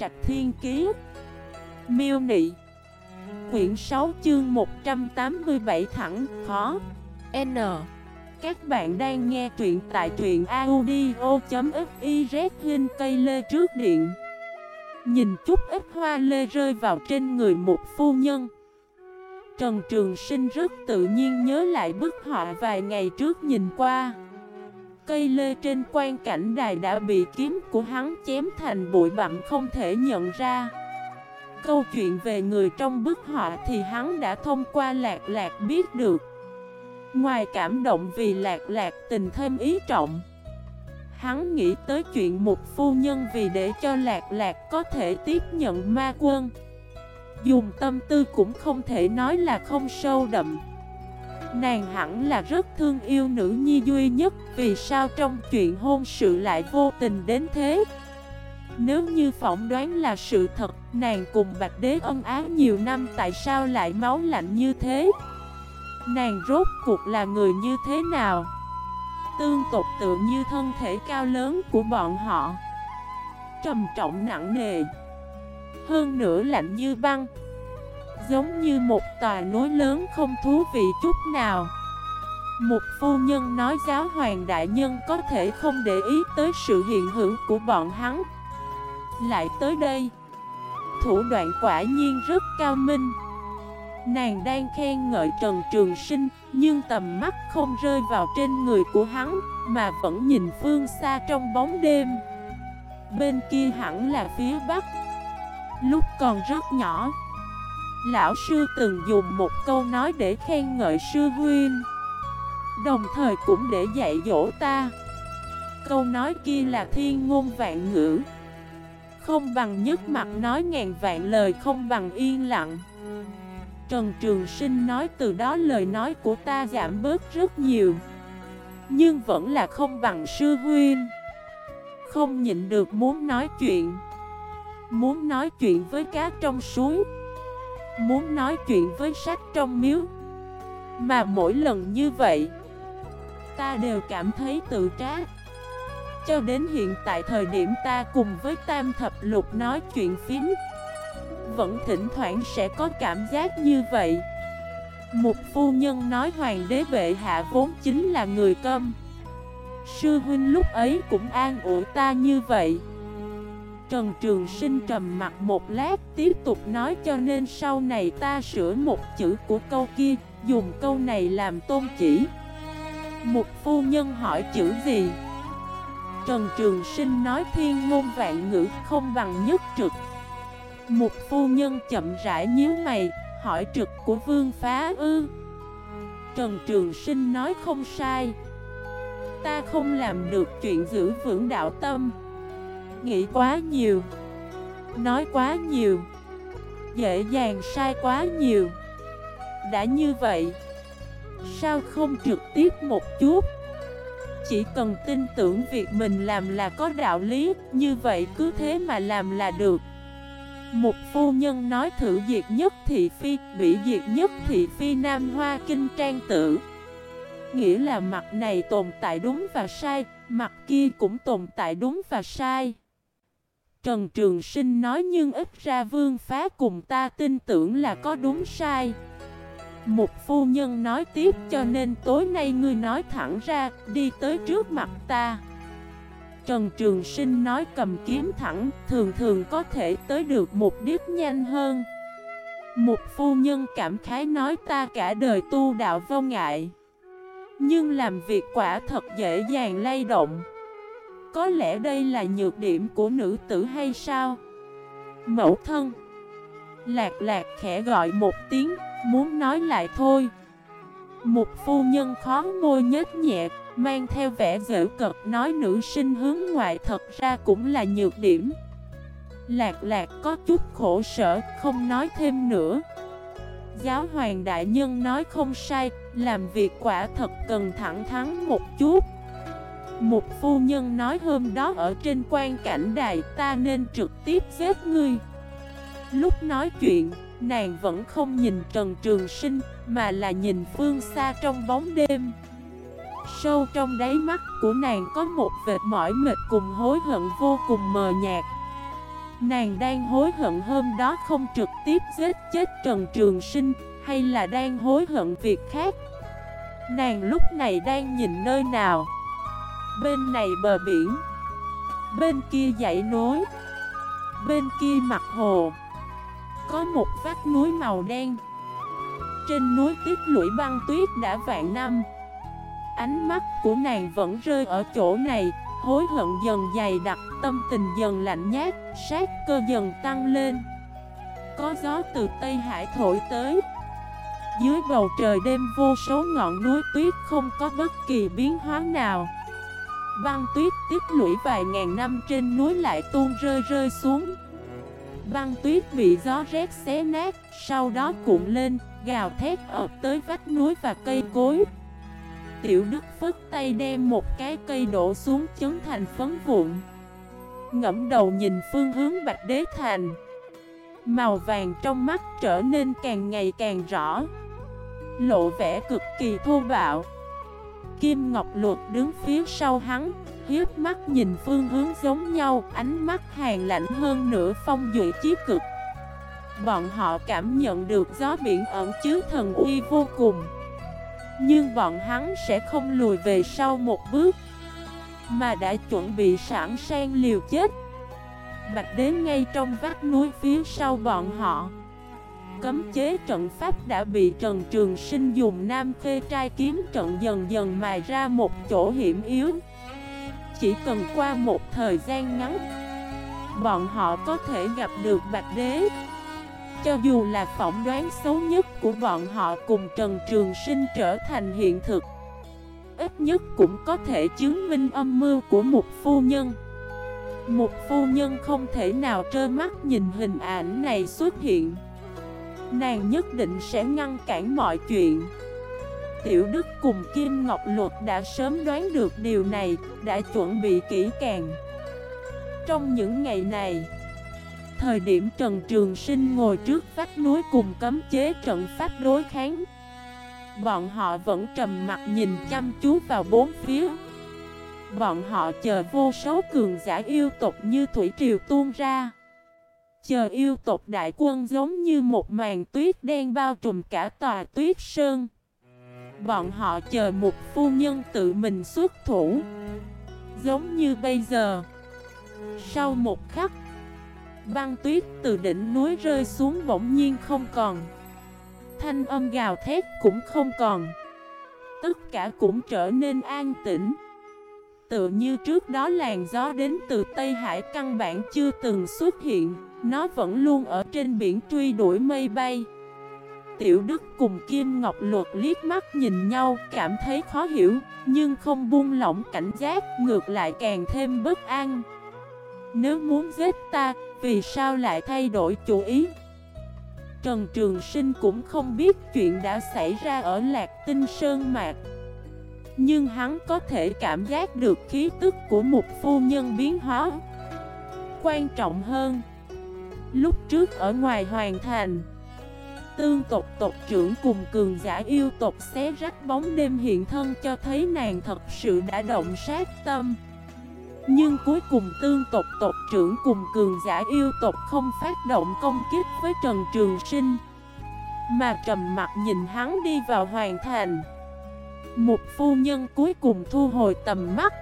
Trạch Thiên Kiế Miêu Nị. Quyển 6 chương 187 thẳng khó N. Các bạn đang nghe truyện tại truyện audio.xyz Linh cây lê trước điện. Nhìn chút ít hoa lê rơi vào trên người một phu nhân. Trần Trường Sinh rất tự nhiên nhớ lại bức họa vài ngày trước nhìn qua. Cây lê trên quan cảnh đài đã bị kiếm của hắn chém thành bụi bặm không thể nhận ra. Câu chuyện về người trong bức họa thì hắn đã thông qua lạc lạc biết được. Ngoài cảm động vì lạc lạc tình thêm ý trọng, Hắn nghĩ tới chuyện một phu nhân vì để cho lạc lạc có thể tiếp nhận ma quân. Dùng tâm tư cũng không thể nói là không sâu đậm. Nàng hẳn là rất thương yêu nữ nhi duy nhất, Vì sao trong chuyện hôn sự lại vô tình đến thế? Nếu như phỏng đoán là sự thật, Nàng cùng Bạch Đế ân ái nhiều năm Tại sao lại máu lạnh như thế? Nàng rốt cuộc là người như thế nào? Tương tục tự như thân thể cao lớn của bọn họ. Trầm trọng nặng nề. Hơn nữa lạnh như băng. Giống như một tòa núi lớn không thú vị chút nào. Một phu nhân nói giáo hoàng đại nhân có thể không để ý tới sự hiện hữu của bọn hắn. Lại tới đây, Thủ đoạn quả nhiên rất cao minh. Nàng đang khen ngợi Trần Trường Sinh, Nhưng tầm mắt không rơi vào trên người của hắn, Mà vẫn nhìn phương xa trong bóng đêm. Bên kia hẳn là phía bắc, Lúc còn rất nhỏ. Lão sư từng dùng một câu nói để khen ngợi sư huynh. Đồng thời cũng để dạy dỗ ta. Câu nói kia là thiên ngôn vạn ngữ. Không bằng nhất mặt nói ngàn vạn lời, không bằng yên lặng. Trần Trường Sinh nói từ đó lời nói của ta giảm bớt rất nhiều. Nhưng vẫn là không bằng sư huynh. Không nhịn được muốn nói chuyện. Muốn nói chuyện với cá trong suối. Muốn nói chuyện với sách trong miếu. Mà mỗi lần như vậy, Ta đều cảm thấy tự trách Cho đến hiện tại thời điểm ta cùng với Tam Thập Lục nói chuyện phím, Vẫn thỉnh thoảng sẽ có cảm giác như vậy. Một phu nhân nói hoàng đế bệ hạ vốn chính là người câm. Sư huynh lúc ấy cũng an ủi ta như vậy. Trần Trường Sinh trầm mặt một lát, tiếp tục nói cho nên sau này ta sửa một chữ của câu kia, Dùng câu này làm tôn chỉ. Một phu nhân hỏi chữ gì? Trần Trường Sinh nói thiên ngôn vạn ngữ không bằng nhất trực. Một phu nhân chậm rãi nhíu mày, Hỏi trực của vương phá ư. Trần Trường Sinh nói không sai. Ta không làm được chuyện giữ vững đạo tâm. Nghĩ quá nhiều. Nói quá nhiều. Dễ dàng sai quá nhiều. Đã như vậy, Sao không trực tiếp một chút? Chỉ cần tin tưởng việc mình làm là có đạo lý, Như vậy cứ thế mà làm là được. Một phu nhân nói thử diệt nhất thị phi, Bị diệt nhất thị phi Nam Hoa Kinh Trang Tử. Nghĩa là mặt này tồn tại đúng và sai, Mặt kia cũng tồn tại đúng và sai. Trần Trường Sinh nói nhưng ít ra vương phá cùng ta tin tưởng là có đúng sai. Một phu nhân nói tiếp cho nên tối nay ngươi nói thẳng ra, đi tới trước mặt ta. Trần Trường Sinh nói cầm kiếm thẳng, thường thường có thể tới được mục đích nhanh hơn. Một phu nhân cảm khái nói ta cả đời tu đạo vô ngại, Nhưng làm việc quả thật dễ dàng lay động có lẽ đây là nhược điểm của nữ tử hay sao? Mẫu thân. Lạc lạc khẽ gọi một tiếng, Muốn nói lại thôi. Một phu nhân khó môi nhếch nhẹ, Mang theo vẻ dễ cật nói nữ sinh hướng ngoại thật ra cũng là nhược điểm. Lạc lạc có chút khổ sở, không nói thêm nữa. Giáo hoàng đại nhân nói không sai, Làm việc quả thật cần thẳng thắn một chút một phu nhân nói hôm đó ở trên quan cảnh đài ta nên trực tiếp giết ngươi. Lúc nói chuyện, nàng vẫn không nhìn Trần Trường Sinh Mà là nhìn phương xa trong bóng đêm. Sâu trong đáy mắt của nàng có một vệt mỏi mệt cùng hối hận vô cùng mờ nhạt. Nàng đang hối hận hôm đó không trực tiếp giết chết Trần Trường Sinh Hay là đang hối hận việc khác? Nàng lúc này đang nhìn nơi nào? Bên này bờ biển. Bên kia dãy núi. Bên kia mặt hồ. Có một vách núi màu đen. Trên núi tiết lũy băng tuyết đã vạn năm. Ánh mắt của nàng vẫn rơi ở chỗ này Hối hận dần dày đặc, tâm tình dần lạnh nhát, sát cơ dần tăng lên. Có gió từ Tây Hải thổi tới. Dưới bầu trời đêm vô số ngọn núi tuyết không có bất kỳ biến hóa nào. Băng tuyết tích lũy vài ngàn năm trên núi lại tuôn rơi rơi xuống. Băng tuyết bị gió rét xé nát, sau đó cuộn lên, gào thét ập tới vách núi và cây cối. Tiểu Đức phất tay đem một cái cây đổ xuống chấn thành phấn vụn. Ngẫm đầu nhìn phương hướng Bạch Đế Thành. Màu vàng trong mắt trở nên càng ngày càng rõ. Lộ vẻ cực kỳ thô bạo. Kim Ngọc Luật đứng phía sau hắn, Hiếp mắt nhìn phương hướng giống nhau, Ánh mắt hàng lạnh hơn nửa phong dụy chí cực. Bọn họ cảm nhận được gió biển ẩn chứa thần uy vô cùng. Nhưng bọn hắn sẽ không lùi về sau một bước, Mà đã chuẩn bị sẵn sàng liều chết. Bạch đến ngay trong vách núi phía sau bọn họ Cấm chế trận pháp đã bị Trần Trường Sinh dùng nam khê trai kiếm trận dần dần mài ra một chỗ hiểm yếu. Chỉ cần qua một thời gian ngắn, Bọn họ có thể gặp được Bạch Đế. Cho dù là phỏng đoán xấu nhất của bọn họ cùng Trần Trường Sinh trở thành hiện thực, Ít nhất cũng có thể chứng minh âm mưu của một phu nhân. Một phu nhân không thể nào trơ mắt nhìn hình ảnh này xuất hiện. Nàng nhất định sẽ ngăn cản mọi chuyện. Tiểu Đức cùng Kim Ngọc Luật đã sớm đoán được điều này, Đã chuẩn bị kỹ càng. Trong những ngày này, Thời điểm Trần Trường Sinh ngồi trước vách núi cùng cấm chế trận pháp đối kháng, Bọn họ vẫn trầm mặt nhìn chăm chú vào bốn phía. Bọn họ chờ vô số cường giả yêu tộc như thủy triều tuôn ra. Chờ yêu tộc đại quân giống như một màn tuyết đen bao trùm cả tòa tuyết sơn. Bọn họ chờ một phu nhân tự mình xuất thủ. Giống như bây giờ. Sau một khắc, Băng tuyết từ đỉnh núi rơi xuống bỗng nhiên không còn. Thanh âm gào thét cũng không còn. Tất cả cũng trở nên an tĩnh. Tựa như trước đó làn gió đến từ Tây Hải căn bản chưa từng xuất hiện. Nó vẫn luôn ở trên biển truy đuổi mây bay. Tiểu Đức cùng Kim Ngọc Luật liếc mắt nhìn nhau, Cảm thấy khó hiểu, Nhưng không buông lỏng cảnh giác, Ngược lại càng thêm bất an. Nếu muốn giết ta, vì sao lại thay đổi chủ ý? Trần Trường Sinh cũng không biết chuyện đã xảy ra ở Lạc Tinh Sơn Mạc. Nhưng hắn có thể cảm giác được khí tức của một phu nhân biến hóa. Quan trọng hơn Lúc trước ở ngoài hoàn thành. Tương tộc tộc trưởng cùng cường giả yêu tộc xé rách bóng đêm hiện thân cho thấy nàng thật sự đã động sát tâm. Nhưng cuối cùng tương tộc tộc trưởng cùng cường giả yêu tộc không phát động công kích với Trần Trường Sinh, Mà trầm mặt nhìn hắn đi vào hoàn thành. Một phu nhân cuối cùng thu hồi tầm mắt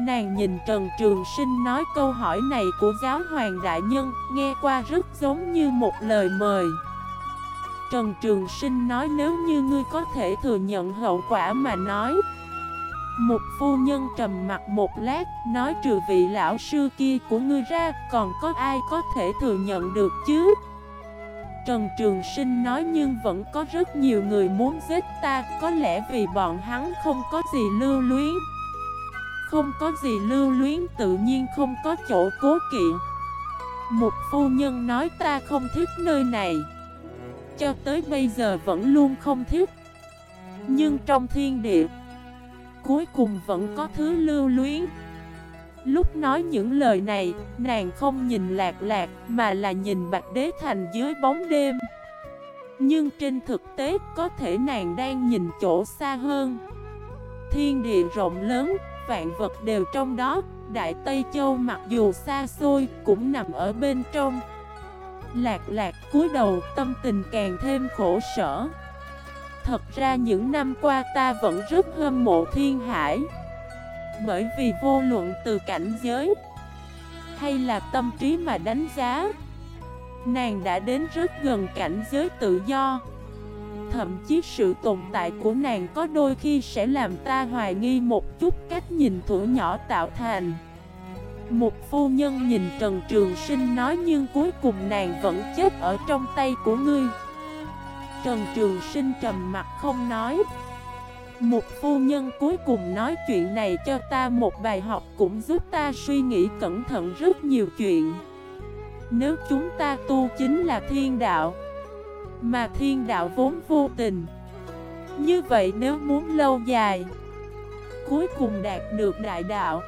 Nàng nhìn Trần Trường Sinh nói câu hỏi này của giáo hoàng đại nhân Nghe qua rất giống như một lời mời Trần Trường Sinh nói nếu như ngươi có thể thừa nhận hậu quả mà nói một phu nhân trầm mặt một lát, nói trừ vị lão sư kia của ngươi ra, còn có ai có thể thừa nhận được chứ? Trần Trường Sinh nói nhưng vẫn có rất nhiều người muốn giết ta, có lẽ vì bọn hắn không có gì lưu luyến. Không có gì lưu luyến tự nhiên không có chỗ cố kỵ. Một phu nhân nói ta không thích nơi này. Cho tới bây giờ vẫn luôn không thích. Nhưng trong thiên địa cuối cùng vẫn có thứ lưu luyến Lúc nói những lời này, nàng không nhìn lạc lạc mà là nhìn bạch đế thành dưới bóng đêm Nhưng trên thực tế có thể nàng đang nhìn chỗ xa hơn Thiên địa rộng lớn, vạn vật đều trong đó. Đại Tây Châu mặc dù xa xôi, cũng nằm ở bên trong. Lạc lạc cúi đầu, tâm tình càng thêm khổ sở. Thật ra những năm qua ta vẫn rất hâm mộ thiên hải. Bởi vì vô luận từ cảnh giới, Hay là tâm trí mà đánh giá, Nàng đã đến rất gần cảnh giới tự do. Thậm chí sự tồn tại của nàng có đôi khi sẽ làm ta hoài nghi một chút cách nhìn thủ nhỏ tạo thành. Một phu nhân nhìn Trần Trường Sinh nói nhưng cuối cùng nàng vẫn chết ở trong tay của ngươi. Trần Trường Sinh trầm mặt không nói. Một phu nhân cuối cùng nói chuyện này cho ta một bài học cũng giúp ta suy nghĩ cẩn thận rất nhiều chuyện. Nếu chúng ta tu chính là thiên đạo mà thiên đạo vốn vô tình. Như vậy nếu muốn lâu dài, Cuối cùng đạt được đại đạo,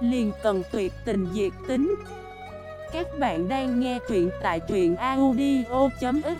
Liền cần tuyệt tình diệt tính. Các bạn đang nghe truyện tại truyện audio.fif